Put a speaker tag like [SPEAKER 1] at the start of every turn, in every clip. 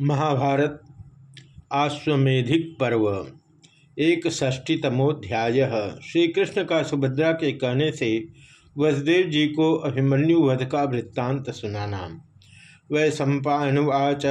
[SPEAKER 1] महाभारत आश्वेधिक पर्व। एक षष्टीतमोध्याय श्री कृष्ण का सुभद्रा के कहने से वसुदेव जी को अभिमन्यु वध का वृत्तांत सुनाना। वै सम्पावाच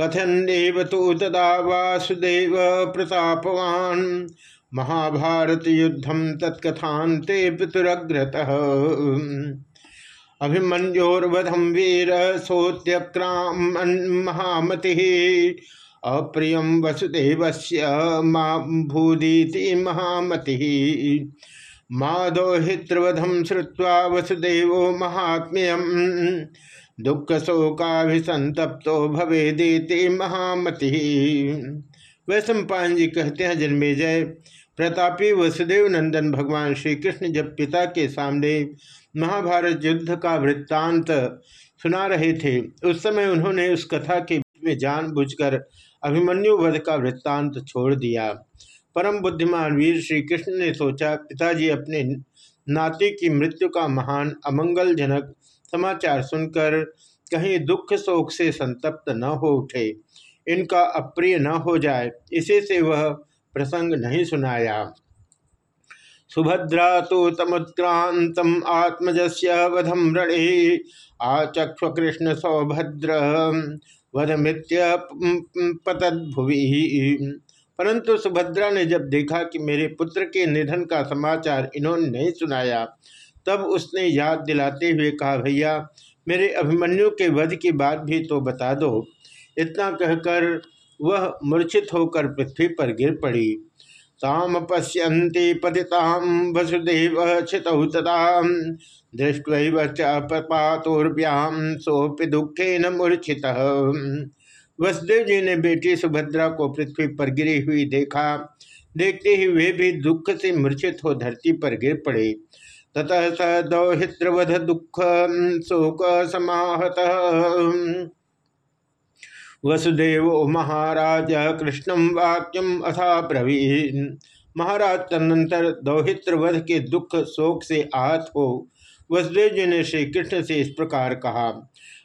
[SPEAKER 1] कथन देव तो तदा वासुदेव प्रतापवान। महाभारत युद्धम तत्कथाते पितुरग्रत। अभिमन्योर्वधम वीर सोत्यक्राम महामति अप्रिय वसुदेव भूदीति महामति। माधोहित्रवधम श्रुवा वसुदेव महात्म्य दुख शोकाभिसंतप्तो भवेदीति महामति। वैश्व जी कहते हैं, जन्मेजय। प्रतापी वसुदेव नंदन भगवान श्री कृष्ण जब पिता के सामने महाभारत युद्ध का वृत्तांत सुना रहे थे, उस समय उन्होंने उस कथा के में जानबूझकर अभिमन्यु वध का वृत्तांत छोड़ दिया। परम बुद्धिमान वीर श्री कृष्ण ने सोचा, पिताजी अपने नाती की मृत्यु का महान, अमंगलजनक समाचार सुनकर कहीं दुख शोक से संतप्त न हो उठे। इनका अप्रिय न हो जाए, इसी से वह प्रसंग नहीं सुनाया। सुभद्रा तो तमुत्क्रांतम आत्मजस्य वधम रणे। आचक्ष कृष्ण सौभद्र, वधमित्य पतद्भुवि। परंतु सुभद्रा ने जब देखा कि मेरे पुत्र के निधन का समाचार इन्होंने नहीं सुनाया, तब उसने याद दिलाते हुए कहा, भैया, मेरे अभिमन्यु के वध की बात भी तो बता दो। इतना कहकर वह मूर्छित होकर पृथ्वी पर गिर पड़ी। ताम पश्यन्ति पतिताम वसुदेव क्षितौ तथा दृष्टव पातोर्व्याम सोपि दुखे न मूर्छित। वसुदेव जी ने बेटी सुभद्रा को पृथ्वी पर गिरी हुई देखा। देखते ही वे भी दुख से मूर्छित हो धरती पर गिर पड़े। ततः स दौहित्रवध दुख शोक समाहत वसुदेव महाराज कृष्णम वाक्यम अथा ब्रवीन। महाराज तदनंतर दौहित्र वध के दुख शोक से आहत हो, वसुदेव जी ने श्री कृष्ण से इस प्रकार कहा,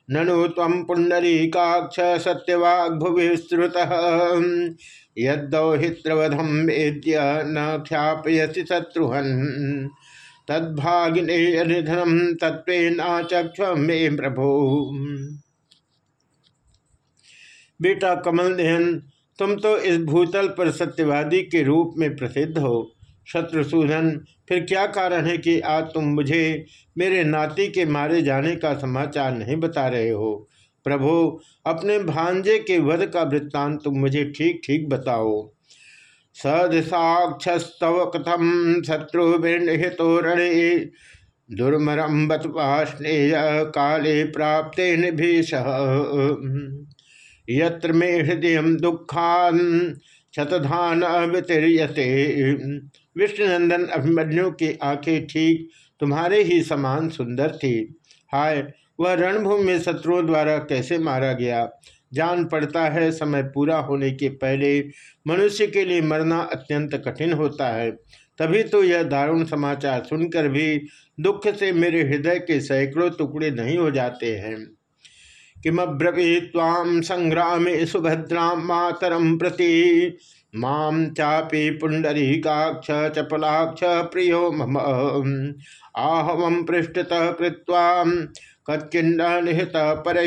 [SPEAKER 1] ननु तम पुंडरीकाक्ष सत्यवाग भुविश्रुत यदौहित्रवधम वेद्य न ख्यापयसी शत्रुहन। तद्भागिने निधनम तत्व मे प्रभो। बेटा कमल नयन तुम तो इस भूतल पर सत्यवादी के रूप में प्रसिद्ध हो। शत्रुसूदन फिर क्या कारण है कि आज तुम मुझे मेरे नाती के मारे जाने का समाचार नहीं बता रहे हो? प्रभु, अपने भांजे के वध का वृत्तांत तुम मुझे ठीक ठीक बताओ। सदसाक्षस्तव कथम शत्रु रणे दुर्मरम बतवाष्णेय काले प्राप्ते निभीष यत्र मे हृदय दुखान शतधान वितीयते विष्णुनंदन अभिमन्यु की आँखें ठीक, तुम्हारे ही समान सुंदर थी। हाय, वह रणभूमि में शत्रुओं द्वारा कैसे मारा गया? जान पड़ता है, समय पूरा होने के पहले मनुष्य के लिए मरना अत्यंत कठिन होता है। तभी तो यह दारुण समाचार सुनकर भी दुख से मेरे हृदय के सैकड़ों टुकड़े नहीं हो जाते हैं। किमब्रवी ताम संग्राम सुभद्रा मातरम प्रति। माम चापी पुंडरीकाक्ष चपलाक्ष प्रियो मम। आहवम पृष्ठतः कच्चिन्न निहत पर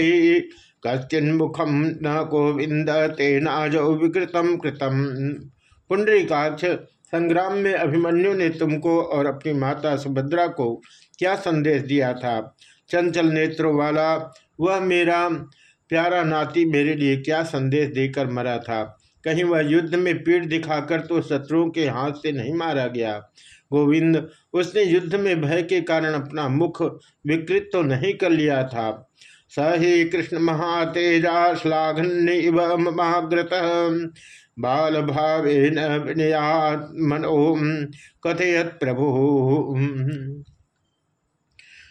[SPEAKER 1] कच्चिन्मुखम न गोविंद तेनाजो विकृतम कृतम। पुंडरीकाक्ष संग्राम में अभिमन्यु ने तुमको और अपनी माता सुभद्रा को क्या संदेश दिया था? चंचल नेत्रों वाला, वह मेरा प्यारा नाती मेरे लिए क्या संदेश देकर मरा था? कहीं वह युद्ध में पीठ दिखाकर तो शत्रुओं के हाथ से नहीं मारा गया। गोविंद, उसने युद्ध में भय के कारण अपना मुख विकृत तो नहीं कर लिया था। स ही कृष्ण महातेजा श्लाघन्य महाग्रत। बाल भाव मनो कथयत प्रभु।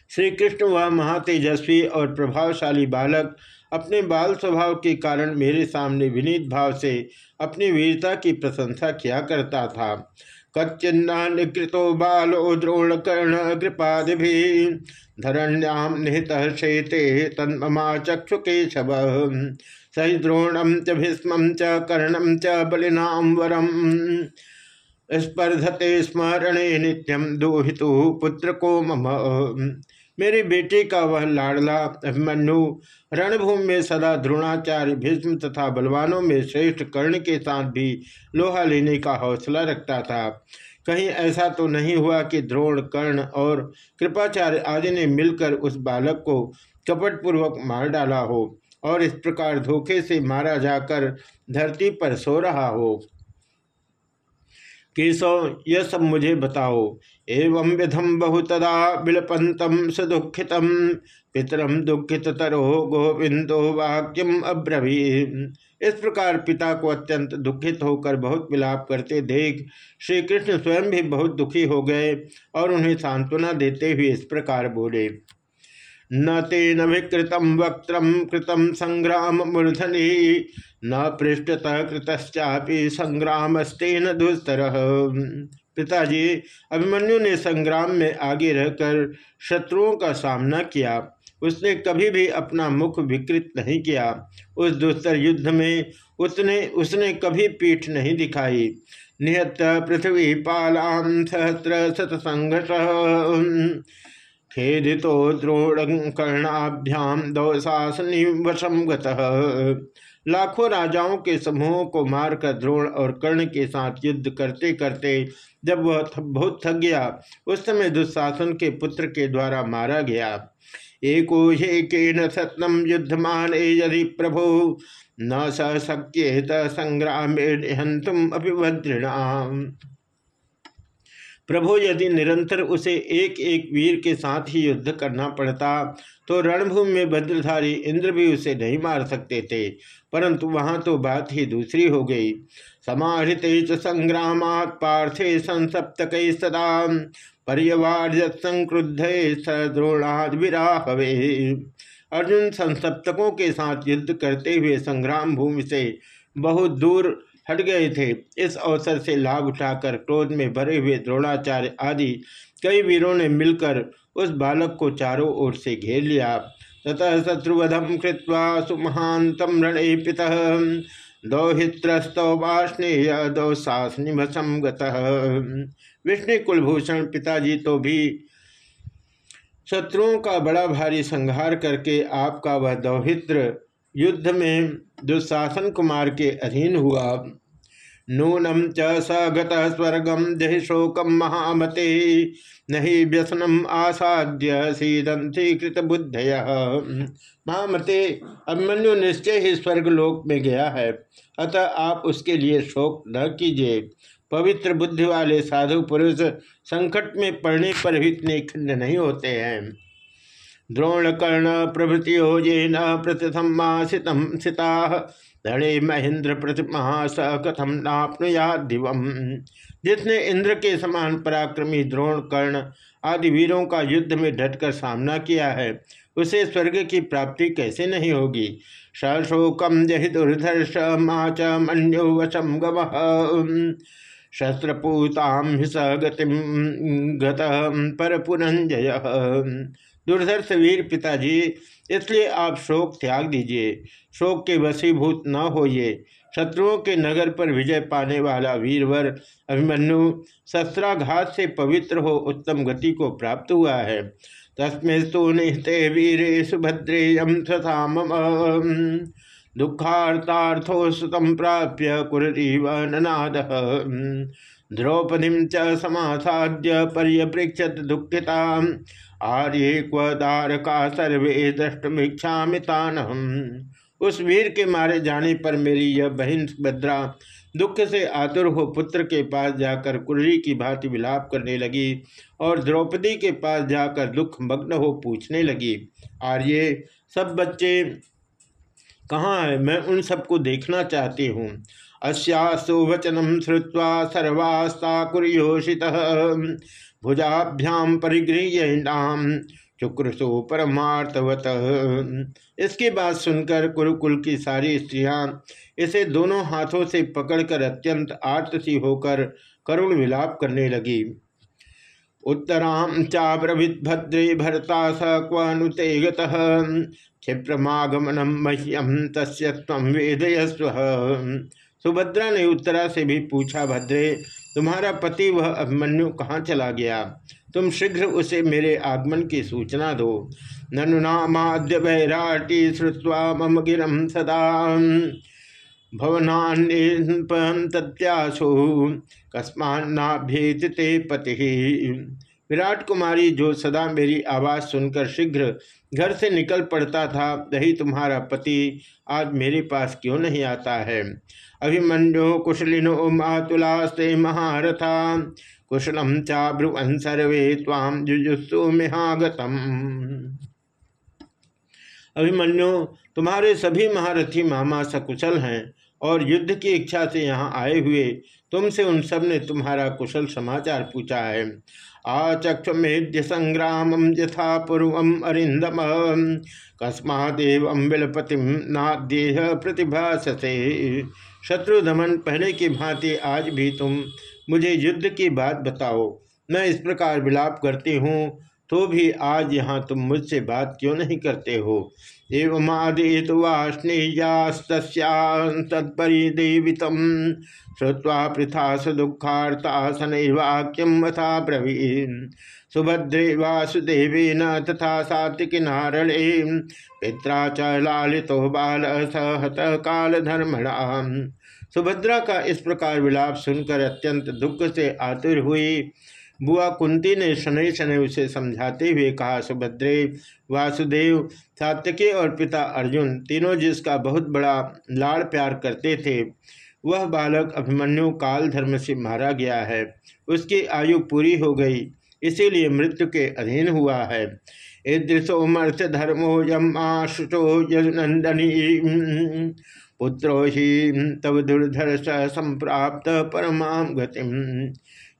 [SPEAKER 1] श्री कृष्ण वह महातेजस्वी और प्रभावशाली बालक अपने बाल स्वभाव के कारण मेरे सामने विनीत भाव से अपनी वीरता की प्रशंसा किया करता था। कच्चिन्ना निकृतो बालो द्रोण कर्ण कृपादि धरण्याम निहित शेते तन्ममा चक्षु केशव सही द्रोणम च भीष्म च कर्णम च बलिनाम वरम। स्पर्धते स्मरणे नित्यम दोहितु पुत्र को मम। मेरी बेटी का वह लाडला, अभिमन्यु, रणभूमि में सदा द्रोणाचार्य, भीष्म तथा बलवानों में श्रेष्ठ कर्ण के साथ भी लोहा लेने का हौसला रखता था। कहीं ऐसा तो नहीं हुआ कि द्रोण, कर्ण और कृपाचार्य आदि ने मिलकर उस बालक को कपटपूर्वक मार डाला हो और इस प्रकार धोखे से मारा जाकर धरती पर सो रहा हो। केशव यह सब मुझे बताओ। एवं विधम बहुतदा बिलपंतम सुदुखित। पितरम दुखित तरो गोविंदो वाक्यम अब्रवी इस प्रकार पिता को अत्यंत दुखित होकर बहुत विलाप करते देख श्री कृष्ण स्वयं भी बहुत दुखी हो गए और उन्हें सांत्वना देते हुए इस प्रकार बोले। न तेन विकृतम वक्त्रम कृतम संग्राम मूर्धनि। न पृष्ठतः कृतश्चापि संग्रामस्तेन दुस्तर। पिताजी, अभिमन्यु ने संग्राम में आगे रहकर शत्रुओं का सामना किया। उसने कभी भी अपना मुख विकृत नहीं किया। उस दुस्तर युद्ध में उसने उसने कभी पीठ नहीं दिखाई। निहत पृथ्वी पालाम सहस्र सतसंघर्ष। खेदितो द्रोण कर्णाभ्याम दौशासनी वशम लाखों राजाओं के समूहों को मारकर द्रोण और कर्ण के साथ युद्ध करते करते जब वह बहुत थक गया, उस समय दुशासन के पुत्र के द्वारा मारा गया। एको न सतनम युद्धमान यदि प्रभु, न सक्येत संग्राम हंतुम अभिभद्रिणाम प्रभु यदि निरंतर उसे एक एक वीर के साथ ही युद्ध करना पड़ता तो रणभूमि में भद्रधारी इंद्र भी उसे नहीं मार सकते थे, परंतु वहाँ तो बात ही दूसरी हो गई। समाहृत संग्राम पार्थे संसप्तक सदा संक्रुद्ध सद्रोणाद विराहवे। अर्जुन संसप्तकों के साथ युद्ध करते हुए संग्राम भूमि से बहुत दूर हट गए थे। इस अवसर से लाभ उठाकर क्रोध में भरे हुए द्रोणाचार्य आदि कई वीरों ने मिलकर उस बालक को चारों ओर से घेर लिया। ततः शत्रुवधम कृत्वा सुमहांतम रणे पिता दौहित्रस्तौवाष्णेय दौशासनिभसम विष्णु कुलभूषण पिताजी तो भी शत्रुओं का बड़ा भारी संहार करके आपका वह दौहित्र युद्ध में दुशासन कुमार के अधीन हुआ। नूनम च स स्वर्गम जहि शोकम महामते, नहीं व्यसनम आसाद्य सीदंती कृत बुद्धय। महामते, अभिमन्यु निश्चय ही स्वर्गलोक में गया है। अतः आप उसके लिए शोक न कीजिए। पवित्र बुद्धि वाले साधु पुरुष संकट में पड़ने पर भी इतने खंड नहीं होते हैं। द्रोण कर्ण प्रभृति ये न प्रतिथमासितम सिता। धड़े महेंद्र प्रतिमा स कथम नापनुया दिवम। जिसने इंद्र के समान पराक्रमी द्रोण कर्ण आदि वीरों का युद्ध में डटकर सामना किया है, उसे स्वर्ग की प्राप्ति कैसे नहीं होगी? सशोकम जहि दुर्धर्ष माच मन्यो वशम गम। शस्त्रपूताम गतिम गत पर पुनंजय दुर्धर्ष वीर पिताजी, इसलिए आप शोक त्याग दीजिए। शोक के वसीभूत न होइए। शत्रुओं के नगर पर विजय पाने वाला वीरवर अभिमन्यु, शस्त्राघात से पवित्र हो उत्तम गति को प्राप्त हुआ है। तस्मेस्तु निहते वीरे सुभद्रेयम तथा मम दुखार्थार्थो सुतम प्राप्य कुरीव ननाद। द्रौपदी च समासाद्य पर्यपृक्षत दुखिता आर्य क्व का सर्वे दृष्टमीक्षा उस वीर के मारे जाने पर मेरी यह बहन भद्रा दुख से आतुर हो पुत्र के पास जाकर कुर्री की भांति विलाप करने लगी और द्रौपदी के पास जाकर दुख मग्न हो पूछने लगी, आर्य, सब बच्चे कहाँ है? मैं उन सबको देखना चाहती हूँ। अश्यासुवचनम श्रुवा सर्वास्ता कुरियोषित भुजाभ्याम परिगृह्यणाम चुक्रसो परमार्थवत। इसकी बात सुनकर कुरुकुल की सारी स्त्रियाँ इसे दोनों हाथों से पकड़कर अत्यंत आर्तसी होकर करुण विलाप करने लगी। उत्तरां चाब्रवीत भद्रे भरता स क्वनुते क्षिप्रमागमनम मह्यम तस्य वेदयस्व। सुभद्रा ने उत्तरा से भी पूछा, भद्रे, तुम्हारा पति वह अभिमन्यु कहाँ चला गया? तुम शीघ्र उसे मेरे आगमन की सूचना दो। ननुनामाद्य वैराटी श्रुवा मम गिरम सदा। भवनान्यासु कस्मान्नाभ्येत ते पति। विराट कुमारी जो सदा मेरी आवाज़ सुनकर शीघ्र घर से निकल पड़ता था वही तुम्हारा पति आज मेरे पास क्यों नहीं आता है? अभिमन्यो, कुशलिनो, मातुलास्ते, महारथा कुशलम चाब्रुवन सर्वे ताम जुजुस्सु मिहागतम। अभिमन्यु, तुम्हारे सभी महारथी मामा सकुशल हैं। और युद्ध की इच्छा से यहाँ आए हुए, तुमसे उन सबने तुम्हारा कुशल समाचार पूछा है। आचक्षमेद्य संग्राम यथा पूर्व अरिंदम कस्मादेव विलपतिम नाद्येह प्रतिभासते। शत्रुधमन पहले की भांति आज भी तुम मुझे युद्ध की बात बताओ। मैं इस प्रकार विलाप करती हूँ। तो भी आज यहाँ तुम मुझसे बात क्यों नहीं करते हो? एवं आदित वाष्णीयास्तत्परिदेवित श्रुवा पृथा स दुखार्ता शनैवाक्यम अथा ब्रवीन सुभद्रे वासुदेवेन तथा सात्विकिनारणे पिता च लालितो बाल सहत काल धर्मणा सुभद्रा का इस प्रकार विलाप सुनकर अत्यंत दुख से आतुर हुई। बुआ कुंती ने शनि शनि उसे समझाते हुए कहा, सुभद्रे, वासुदेव, सात्यकी और पिता अर्जुन, तीनों जिसका बहुत बड़ा लाड़ प्यार करते थे, वह बालक अभिमन्यु काल धर्म से मारा गया है। उसकी आयु पूरी हो गई, इसीलिए मृत्यु के अधीन हुआ है। ईदृशो मर्थ धर्मो यम आशुषो यनंदनी पुत्रो ही तब दुर्धर संप्राप्त परमा गतिम।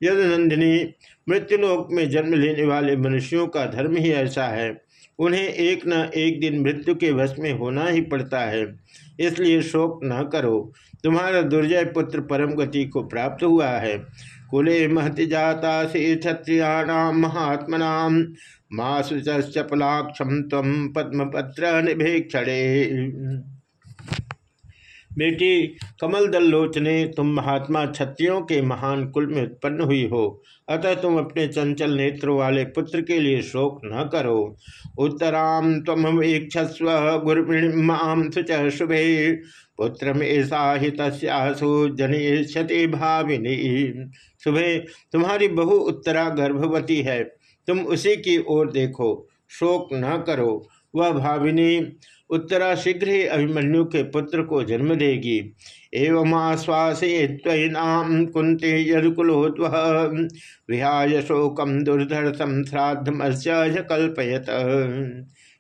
[SPEAKER 1] यदनंदिनी, मृत्युलोक में जन्म लेने वाले मनुष्यों का धर्म ही ऐसा है। उन्हें एक न एक दिन मृत्यु के वश में होना ही पड़ता है। इसलिए शोक न करो। तुम्हारा दुर्जय पुत्र परम गति को प्राप्त हुआ है। कुले महति जाता से क्षत्रियाणाम महात्मनाम मासु चपलाक्षम तम पद्मपत्र निभेक्षणे बेटी, कमल दल लोचने तुम महात्मा क्षत्रियों के महान कुल में उत्पन्न हुई हो। अतः तुम अपने चंचल नेत्र वाले पुत्र के लिए शोक न करो। उत्तराम तम वीक्षस्व गुरुमाम सुच शुभे। पुत्र ऐसा ही भाविनी। सुबह तुम्हारी बहु उत्तरा गर्भवती है। तुम उसी की ओर देखो, शोक न करो। वह भाविनी उत्तरा शीघ्र ही अभिमन्यु के पुत्र को जन्म देगी। एवं आश्वासयेनाम कुंते यदुकुलोत्व विहाय शोकम दुर्धर्षम श्राद्धमस्य कल्पयत।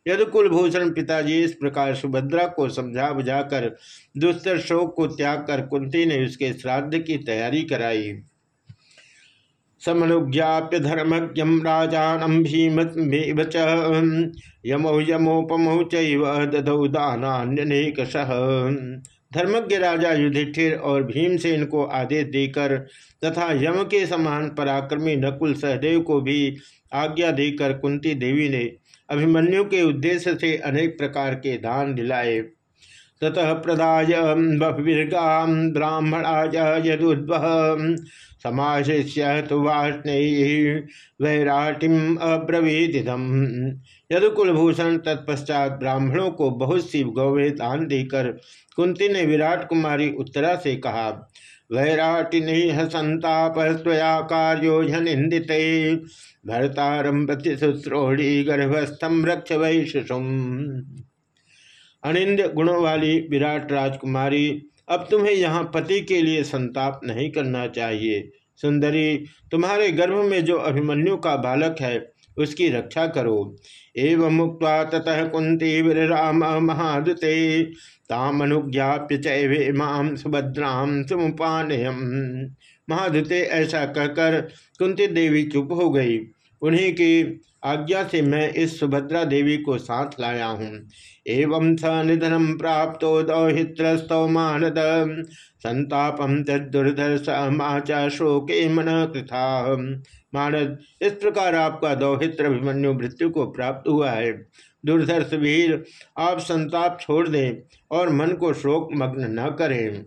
[SPEAKER 1] यदुकुल भूषण पिताजी इस प्रकार सुभद्रा को समझा बुझाकर दुस्तर शोक को त्याग कर कुंती ने उसके श्राद्ध की तैयारी कराई। समनुज्ञाप्य धर्मज्ञम राजानम भीम यमो यमोपमौ धर्मज्ञ राजा युधिष्ठिर और भीमसेन को आदेश देकर तथा यम के समान पराक्रमी नकुल सहदेव को भी आज्ञा देकर कुंती देवी ने अभिमन्यु के उद्देश्य से अनेक प्रकार के दान दिलाए। ततः प्रदाय बहिर्गा ब्राह्मणाय यदुद्व समाशिष्य तो वैराटिम अब्रवीदिदम। यदुकुलभूषण तत्पश्चात ब्राह्मणों को बहुत सी गौवे दान देकर कुंती ने विराट कुमारी उत्तरा से कहा वैराटिनी हसंताप स्वया कार्यो निंदित भरतारम शुश्रोणी गर्भस्थम रक्ष वैशुषुम। अनिंद गुणों वाली विराट राजकुमारी अब तुम्हें यहाँ पति के लिए संताप नहीं करना चाहिए। सुंदरी, तुम्हारे गर्भ में जो अभिमन्यु का बालक है, उसकी रक्षा करो। एवं मुक्त ततः कुंती वीराम महादुते ताम अनुज्ञाप्य चैवे माम सुभद्राम सुमुपानयम। महादुते ऐसा कहकर कुंती देवी चुप हो गई। उन्हीं की आज्ञा से मैं इस सुभद्रा देवी को साथ लाया हूँ। एवं स निधनम प्राप्त दौहित्रस्तौ मानद। संतापम तदुर्धर्ष माचा शोके मन कृथा। मानद, इस प्रकार आपका दौहित्र अभिमन्यु मृत्यु को प्राप्त हुआ है। दुर्धर्ष वीर, आप संताप छोड़ दें और मन को शोक मग्न न करें।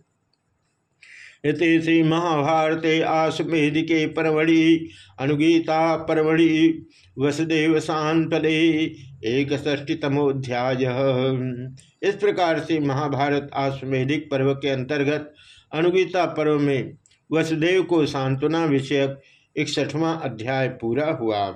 [SPEAKER 1] इति श्री महाभारते आसमेधिके परवड़ी अनुगीता परवड़ी वसुदेव शांतले एक षष्टितमोध्याय इस प्रकार से महाभारत आश्वेधिक पर्व के अंतर्गत अनुगीता पर्व में वसुदेव को सांत्वना विषयक इकसठवां अध्याय पूरा हुआ।